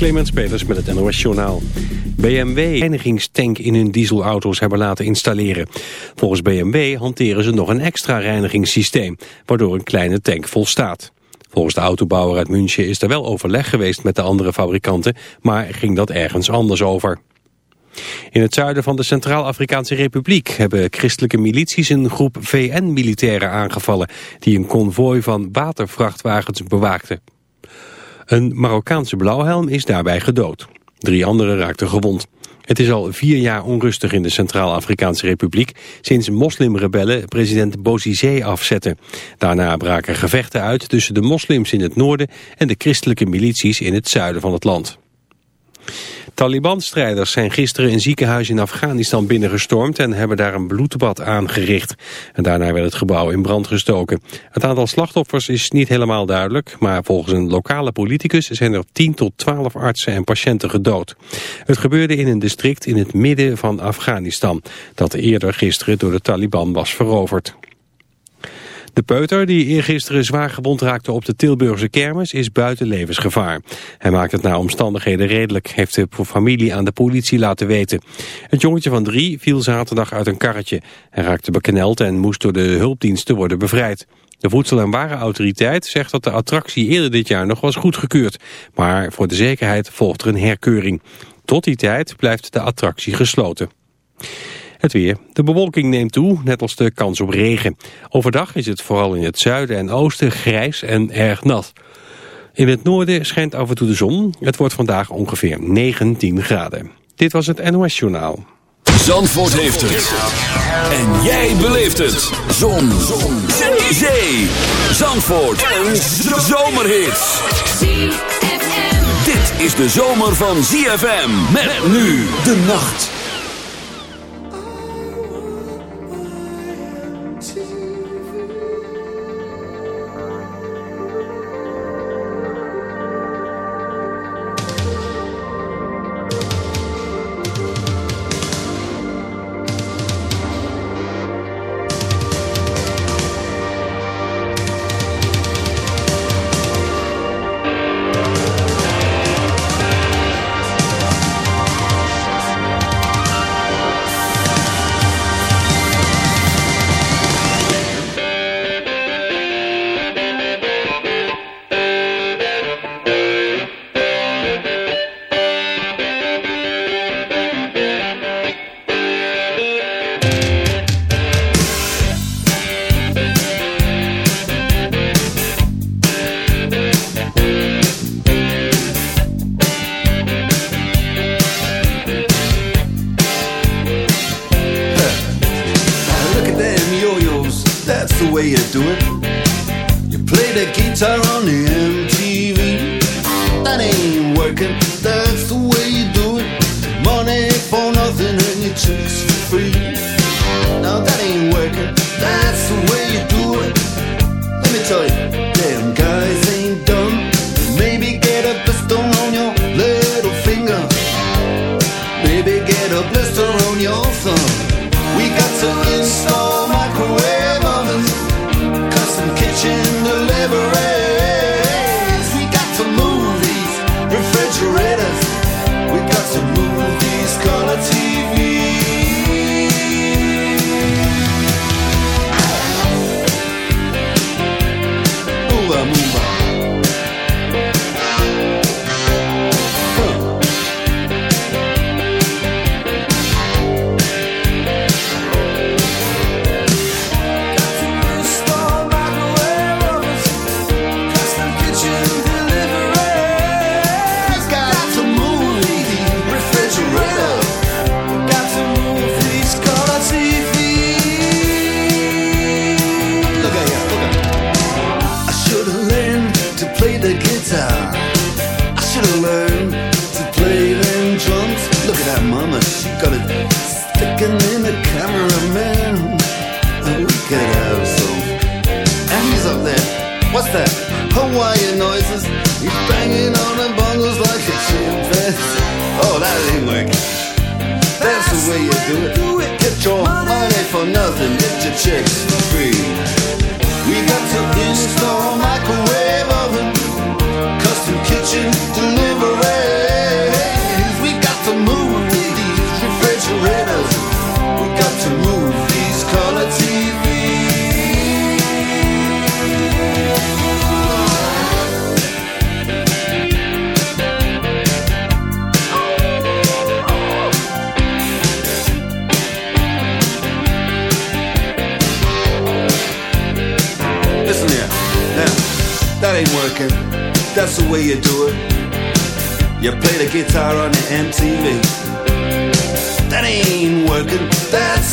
Clemens Peters met het NOS Journaal. BMW reinigingstank in hun dieselauto's hebben laten installeren. Volgens BMW hanteren ze nog een extra reinigingssysteem, waardoor een kleine tank volstaat. Volgens de autobouwer uit München is er wel overleg geweest met de andere fabrikanten, maar ging dat ergens anders over. In het zuiden van de Centraal-Afrikaanse Republiek hebben christelijke milities een groep VN-militairen aangevallen die een konvooi van watervrachtwagens bewaakten. Een Marokkaanse blauwhelm is daarbij gedood. Drie anderen raakten gewond. Het is al vier jaar onrustig in de Centraal-Afrikaanse Republiek... sinds moslimrebellen president Bozizé afzetten. Daarna braken gevechten uit tussen de moslims in het noorden... en de christelijke milities in het zuiden van het land. Taliban-strijders zijn gisteren een ziekenhuis in Afghanistan binnengestormd en hebben daar een bloedbad aangericht. En daarna werd het gebouw in brand gestoken. Het aantal slachtoffers is niet helemaal duidelijk, maar volgens een lokale politicus zijn er 10 tot 12 artsen en patiënten gedood. Het gebeurde in een district in het midden van Afghanistan, dat eerder gisteren door de Taliban was veroverd. De peuter, die eergisteren zwaar gewond raakte op de Tilburgse kermis, is buiten levensgevaar. Hij maakt het naar omstandigheden redelijk, heeft de familie aan de politie laten weten. Het jongetje van drie viel zaterdag uit een karretje. Hij raakte bekneld en moest door de hulpdiensten worden bevrijd. De Voedsel- en Warenautoriteit zegt dat de attractie eerder dit jaar nog was goedgekeurd. Maar voor de zekerheid volgt er een herkeuring. Tot die tijd blijft de attractie gesloten. Het weer. De bewolking neemt toe, net als de kans op regen. Overdag is het vooral in het zuiden en oosten grijs en erg nat. In het noorden schijnt af en toe de zon. Het wordt vandaag ongeveer 19 graden. Dit was het NOS Journaal. Zandvoort heeft het. En jij beleeft het. Zon. zon. Zee. Zee. Zandvoort. Een zomerhit. Dit is de zomer van ZFM. Met nu de nacht.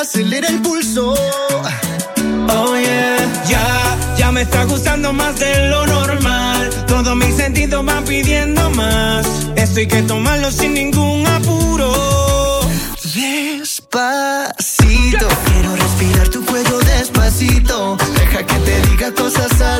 acelera el pulso. Oh yeah, ya, ya me está gustando más de lo normal. Todos mis sentidos van pidiendo más. Esto hay que tomarlo sin ningún apuro. Despacito, quiero respirar tu cuello despacito. Deja que te diga cosas al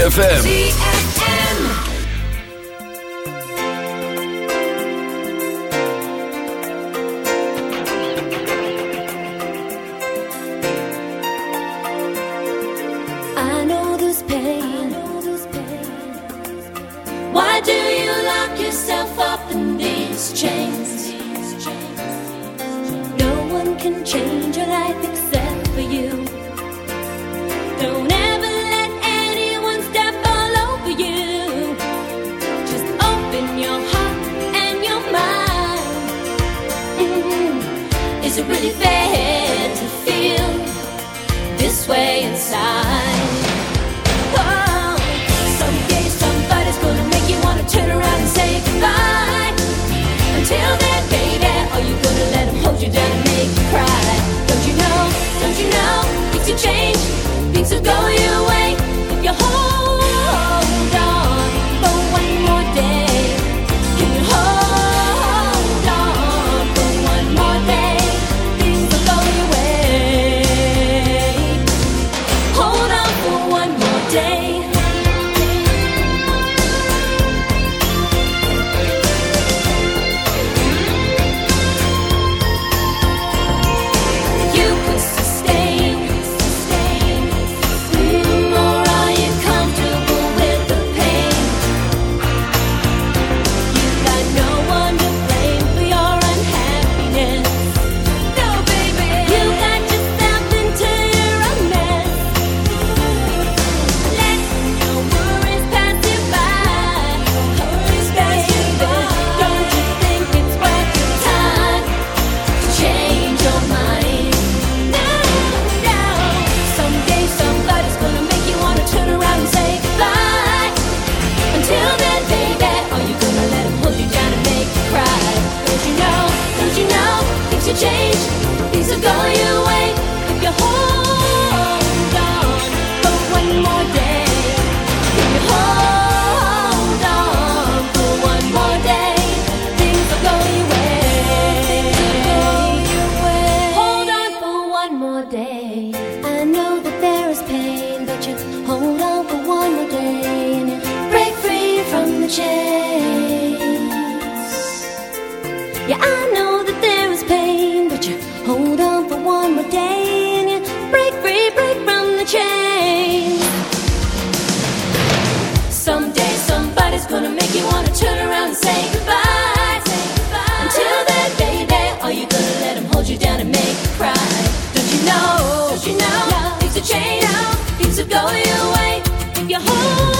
ZFM. chase. Yeah, I know that there is pain, but you hold on for one more day and you break free, break from the chain. Someday somebody's gonna make you wanna turn around and say goodbye. Say goodbye. Until then, baby, are you gonna let him hold you down and make you cry? Don't you know? Don't you know? Things are changing, things are going away. If you hold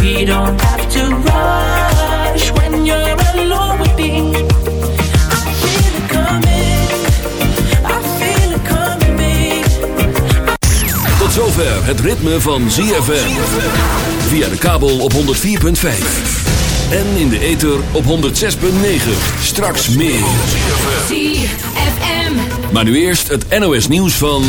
We don't have to rush when you're alone with. Tot zover het ritme van ZFM. Via de kabel op 104.5. En in de ether op 106.9. Straks meer. Maar nu eerst het NOS nieuws van...